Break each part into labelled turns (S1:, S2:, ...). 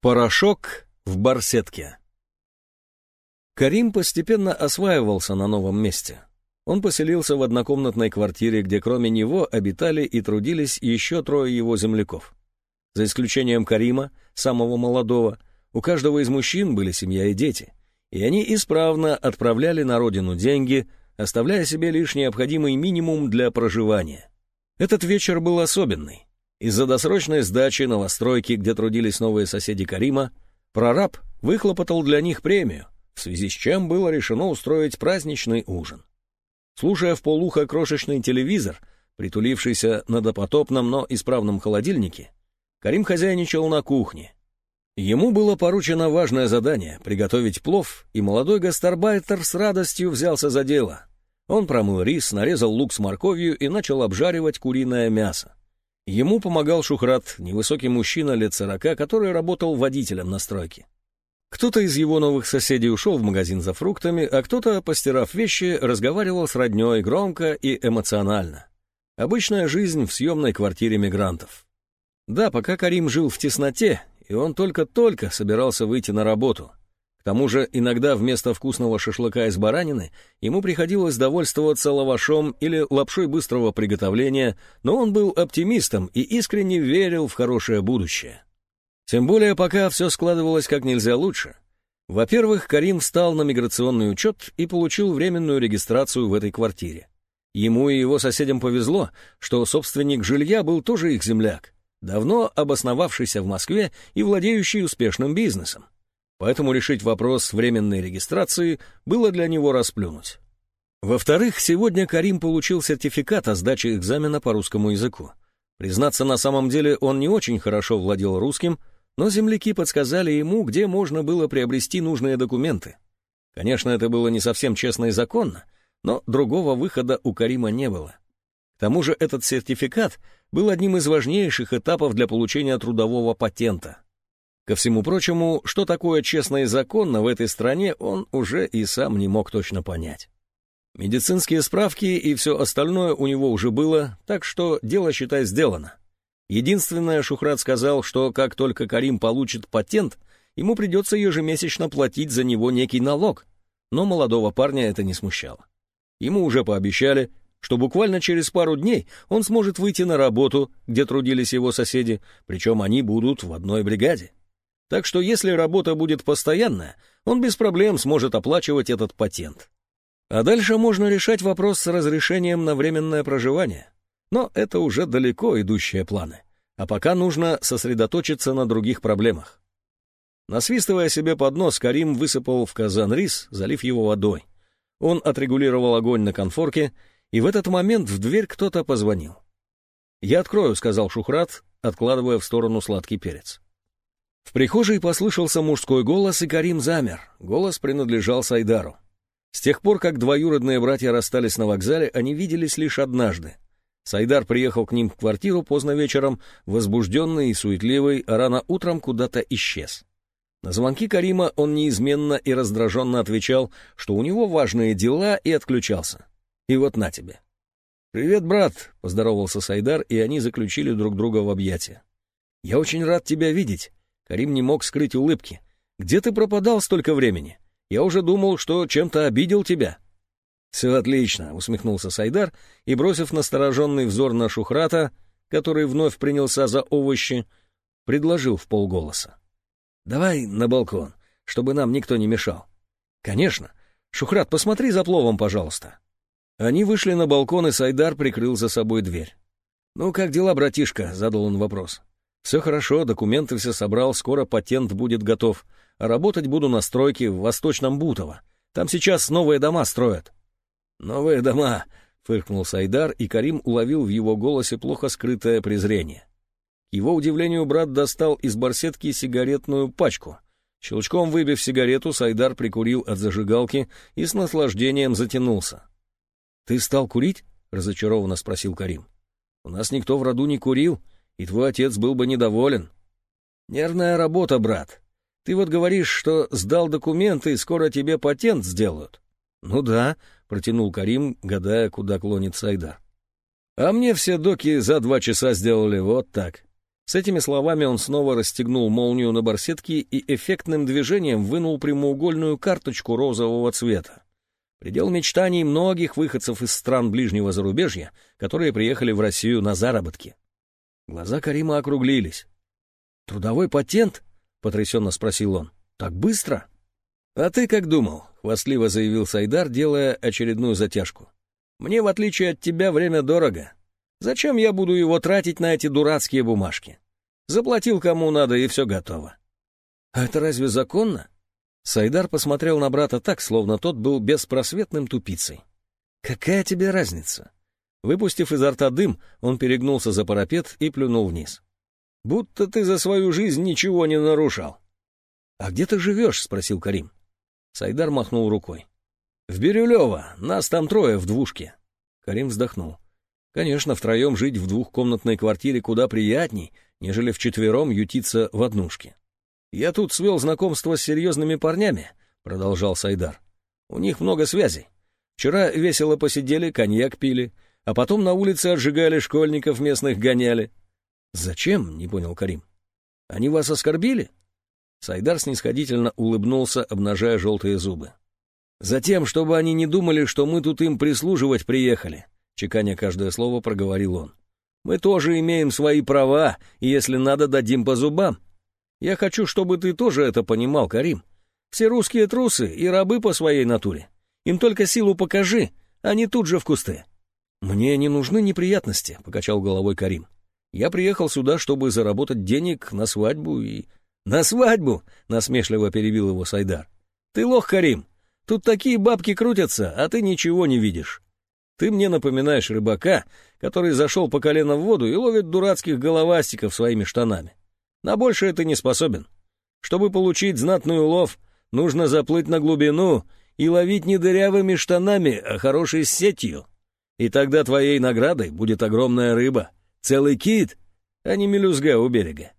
S1: Порошок в барсетке. Карим постепенно осваивался на новом месте. Он поселился в однокомнатной квартире, где кроме него обитали и трудились еще трое его земляков. За исключением Карима, самого молодого, у каждого из мужчин были семья и дети, и они исправно отправляли на родину деньги, оставляя себе лишь необходимый минимум для проживания. Этот вечер был особенный. Из-за досрочной сдачи новостройки, где трудились новые соседи Карима, прораб выхлопотал для них премию, в связи с чем было решено устроить праздничный ужин. Слушая в полухо крошечный телевизор, притулившийся на допотопном, но исправном холодильнике, Карим хозяйничал на кухне. Ему было поручено важное задание — приготовить плов, и молодой гастарбайтер с радостью взялся за дело. Он промыл рис, нарезал лук с морковью и начал обжаривать куриное мясо. Ему помогал Шухрат, невысокий мужчина лет сорока, который работал водителем на стройке. Кто-то из его новых соседей ушел в магазин за фруктами, а кто-то, постирав вещи, разговаривал с родней громко и эмоционально. Обычная жизнь в съемной квартире мигрантов. Да, пока Карим жил в тесноте, и он только-только собирался выйти на работу. К тому же иногда вместо вкусного шашлыка из баранины ему приходилось довольствоваться лавашом или лапшой быстрого приготовления, но он был оптимистом и искренне верил в хорошее будущее. Тем более пока все складывалось как нельзя лучше. Во-первых, Карим встал на миграционный учет и получил временную регистрацию в этой квартире. Ему и его соседям повезло, что собственник жилья был тоже их земляк, давно обосновавшийся в Москве и владеющий успешным бизнесом поэтому решить вопрос временной регистрации было для него расплюнуть. Во-вторых, сегодня Карим получил сертификат о сдаче экзамена по русскому языку. Признаться, на самом деле он не очень хорошо владел русским, но земляки подсказали ему, где можно было приобрести нужные документы. Конечно, это было не совсем честно и законно, но другого выхода у Карима не было. К тому же этот сертификат был одним из важнейших этапов для получения трудового патента — Ко всему прочему, что такое честно и законно в этой стране, он уже и сам не мог точно понять. Медицинские справки и все остальное у него уже было, так что дело, считай, сделано. Единственное, Шухрат сказал, что как только Карим получит патент, ему придется ежемесячно платить за него некий налог, но молодого парня это не смущало. Ему уже пообещали, что буквально через пару дней он сможет выйти на работу, где трудились его соседи, причем они будут в одной бригаде. Так что если работа будет постоянная, он без проблем сможет оплачивать этот патент. А дальше можно решать вопрос с разрешением на временное проживание. Но это уже далеко идущие планы. А пока нужно сосредоточиться на других проблемах. Насвистывая себе под нос, Карим высыпал в казан рис, залив его водой. Он отрегулировал огонь на конфорке, и в этот момент в дверь кто-то позвонил. «Я открою», — сказал Шухрат, откладывая в сторону сладкий перец. В прихожей послышался мужской голос, и Карим замер. Голос принадлежал Сайдару. С тех пор, как двоюродные братья расстались на вокзале, они виделись лишь однажды. Сайдар приехал к ним в квартиру поздно вечером, возбужденный и суетливый, а рано утром куда-то исчез. На звонки Карима он неизменно и раздраженно отвечал, что у него важные дела, и отключался. И вот на тебе. «Привет, брат», — поздоровался Сайдар, и они заключили друг друга в объятия. «Я очень рад тебя видеть. Карим не мог скрыть улыбки. «Где ты пропадал столько времени? Я уже думал, что чем-то обидел тебя». «Все отлично», — усмехнулся Сайдар и, бросив настороженный взор на Шухрата, который вновь принялся за овощи, предложил в полголоса. «Давай на балкон, чтобы нам никто не мешал». «Конечно. Шухрат, посмотри за пловом, пожалуйста». Они вышли на балкон, и Сайдар прикрыл за собой дверь. «Ну, как дела, братишка?» — задал он вопрос. Все хорошо, документы все собрал, скоро патент будет готов. А работать буду на стройке в Восточном Бутово. Там сейчас новые дома строят. Новые дома, фыркнул Сайдар, и Карим уловил в его голосе плохо скрытое презрение. Его удивлению, брат достал из барсетки сигаретную пачку. Щелчком выбив сигарету, Сайдар прикурил от зажигалки и с наслаждением затянулся. «Ты стал курить?» — разочарованно спросил Карим. «У нас никто в роду не курил, и твой отец был бы недоволен. Нервная работа, брат. Ты вот говоришь, что сдал документы, и скоро тебе патент сделают. Ну да, протянул Карим, гадая, куда клонит Сайдар. А мне все доки за два часа сделали вот так. С этими словами он снова расстегнул молнию на барсетке и эффектным движением вынул прямоугольную карточку розового цвета. Предел мечтаний многих выходцев из стран ближнего зарубежья, которые приехали в Россию на заработки. Глаза Карима округлились. «Трудовой патент?» — потрясенно спросил он. «Так быстро?» «А ты как думал?» — хвастливо заявил Сайдар, делая очередную затяжку. «Мне, в отличие от тебя, время дорого. Зачем я буду его тратить на эти дурацкие бумажки? Заплатил кому надо, и все готово. А это разве законно? Сайдар посмотрел на брата так, словно тот был беспросветным тупицей. Какая тебе разница? Выпустив изо рта дым, он перегнулся за парапет и плюнул вниз. Будто ты за свою жизнь ничего не нарушал. А где ты живешь? спросил Карим. Сайдар махнул рукой. В Бирюлево, нас там трое в двушке. Карим вздохнул. Конечно, втроем жить в двухкомнатной квартире куда приятней, нежели вчетвером ютиться в однушке. «Я тут свел знакомство с серьезными парнями», — продолжал Сайдар. «У них много связей. Вчера весело посидели, коньяк пили, а потом на улице отжигали школьников местных гоняли». «Зачем?» — не понял Карим. «Они вас оскорбили?» Сайдар снисходительно улыбнулся, обнажая желтые зубы. «Затем, чтобы они не думали, что мы тут им прислуживать приехали чеканя каждое слово, проговорил он. «Мы тоже имеем свои права, и если надо, дадим по зубам. Я хочу, чтобы ты тоже это понимал, Карим. Все русские трусы и рабы по своей натуре. Им только силу покажи, они тут же в кусты». «Мне не нужны неприятности», — покачал головой Карим. «Я приехал сюда, чтобы заработать денег на свадьбу и...» «На свадьбу!» — насмешливо перебил его Сайдар. «Ты лох, Карим. Тут такие бабки крутятся, а ты ничего не видишь. Ты мне напоминаешь рыбака, который зашел по колено в воду и ловит дурацких головастиков своими штанами. На большее ты не способен. Чтобы получить знатный улов, нужно заплыть на глубину и ловить не дырявыми штанами, а хорошей сетью. И тогда твоей наградой будет огромная рыба, целый кит, а не мелюзга у берега.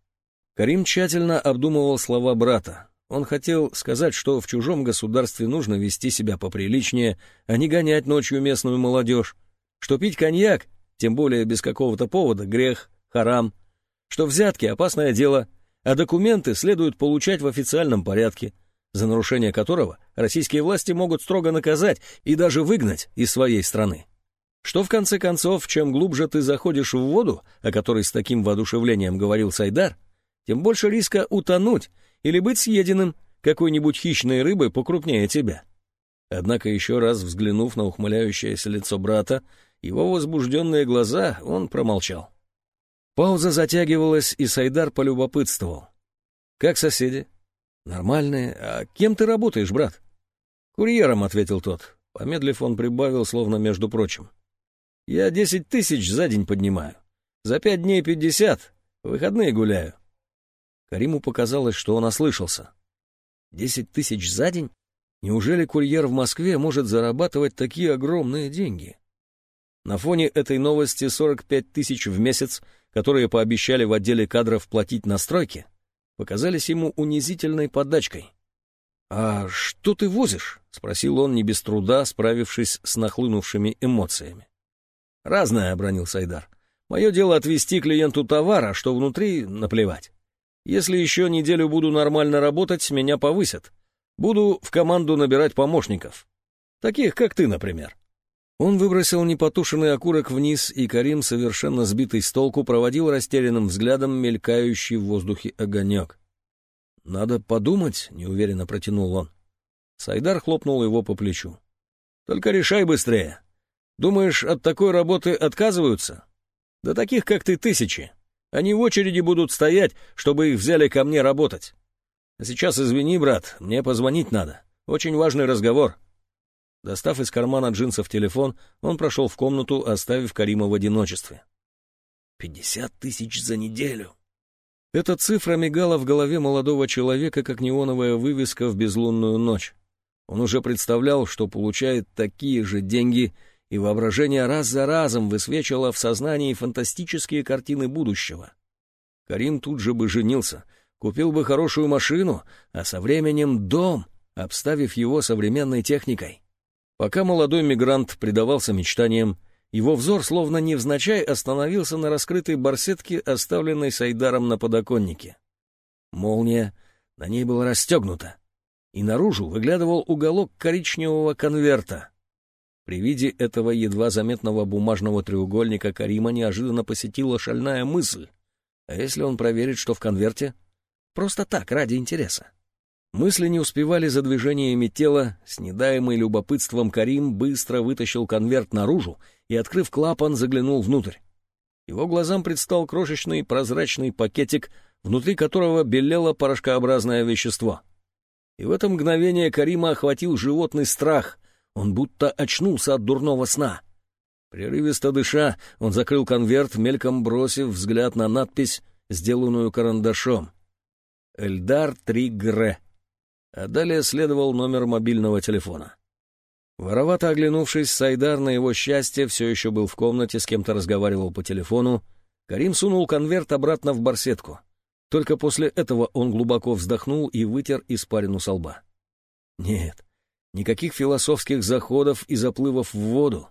S1: Карим тщательно обдумывал слова брата, он хотел сказать, что в чужом государстве нужно вести себя поприличнее, а не гонять ночью местную молодежь, что пить коньяк, тем более без какого-то повода, грех, харам, что взятки — опасное дело, а документы следует получать в официальном порядке, за нарушение которого российские власти могут строго наказать и даже выгнать из своей страны. Что, в конце концов, чем глубже ты заходишь в воду, о которой с таким воодушевлением говорил Сайдар, тем больше риска утонуть или быть съеденным какой-нибудь хищной рыбой покрупнее тебя. Однако еще раз взглянув на ухмыляющееся лицо брата, его возбужденные глаза, он промолчал. Пауза затягивалась, и Сайдар полюбопытствовал. «Как соседи?» «Нормальные. А кем ты работаешь, брат?» «Курьером», — ответил тот. Помедлив, он прибавил, словно между прочим. «Я десять тысяч за день поднимаю. За пять дней пятьдесят. Выходные гуляю. Кариму показалось, что он ослышался. Десять тысяч за день? Неужели курьер в Москве может зарабатывать такие огромные деньги? На фоне этой новости 45 тысяч в месяц, которые пообещали в отделе кадров платить на стройке, показались ему унизительной подачкой. «А что ты возишь?» — спросил он не без труда, справившись с нахлынувшими эмоциями. «Разное», — обронил Сайдар. «Мое дело отвезти клиенту товар, а что внутри — наплевать. Если еще неделю буду нормально работать, меня повысят. Буду в команду набирать помощников. Таких, как ты, например. Он выбросил непотушенный окурок вниз, и Карим, совершенно сбитый с толку, проводил растерянным взглядом мелькающий в воздухе огонек. «Надо подумать», — неуверенно протянул он. Сайдар хлопнул его по плечу. «Только решай быстрее. Думаешь, от такой работы отказываются? Да таких, как ты, тысячи. Они в очереди будут стоять, чтобы их взяли ко мне работать. Сейчас извини, брат, мне позвонить надо. Очень важный разговор». Достав из кармана джинсов телефон, он прошел в комнату, оставив Карима в одиночестве. «Пятьдесят тысяч за неделю!» Эта цифра мигала в голове молодого человека, как неоновая вывеска в безлунную ночь. Он уже представлял, что получает такие же деньги и воображение раз за разом высвечивало в сознании фантастические картины будущего. Карим тут же бы женился, купил бы хорошую машину, а со временем дом, обставив его современной техникой. Пока молодой мигрант предавался мечтаниям, его взор словно невзначай остановился на раскрытой барсетке, оставленной Сайдаром на подоконнике. Молния на ней была расстегнута, и наружу выглядывал уголок коричневого конверта. При виде этого едва заметного бумажного треугольника Карима неожиданно посетила шальная мысль. А если он проверит, что в конверте? Просто так, ради интереса. Мысли не успевали за движениями тела, с недаемой любопытством Карим быстро вытащил конверт наружу и, открыв клапан, заглянул внутрь. Его глазам предстал крошечный прозрачный пакетик, внутри которого белело порошкообразное вещество. И в это мгновение Карима охватил животный страх, он будто очнулся от дурного сна. Прерывисто дыша, он закрыл конверт, мельком бросив взгляд на надпись, сделанную карандашом. «Эльдар Тригре». А далее следовал номер мобильного телефона. Воровато оглянувшись, Сайдар на его счастье все еще был в комнате, с кем-то разговаривал по телефону. Карим сунул конверт обратно в барсетку. Только после этого он глубоко вздохнул и вытер испарину со лба. Нет, Никаких философских заходов и заплывов в воду.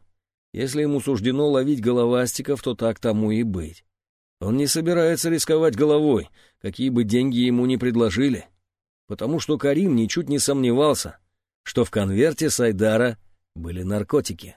S1: Если ему суждено ловить головастиков, то так тому и быть. Он не собирается рисковать головой, какие бы деньги ему ни предложили, потому что Карим ничуть не сомневался, что в конверте Сайдара были наркотики.